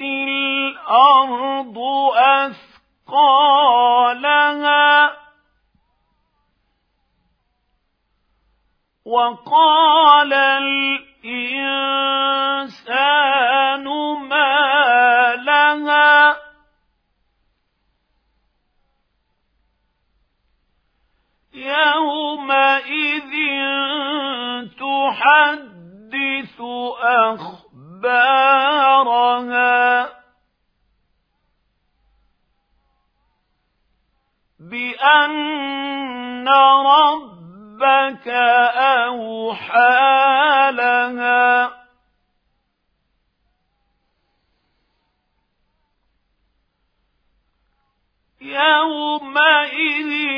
الأرض أثقالها وقال الإنسان ما لها يومئذ تحدث أخبارها بأن ربك أوحى لها. يومئذ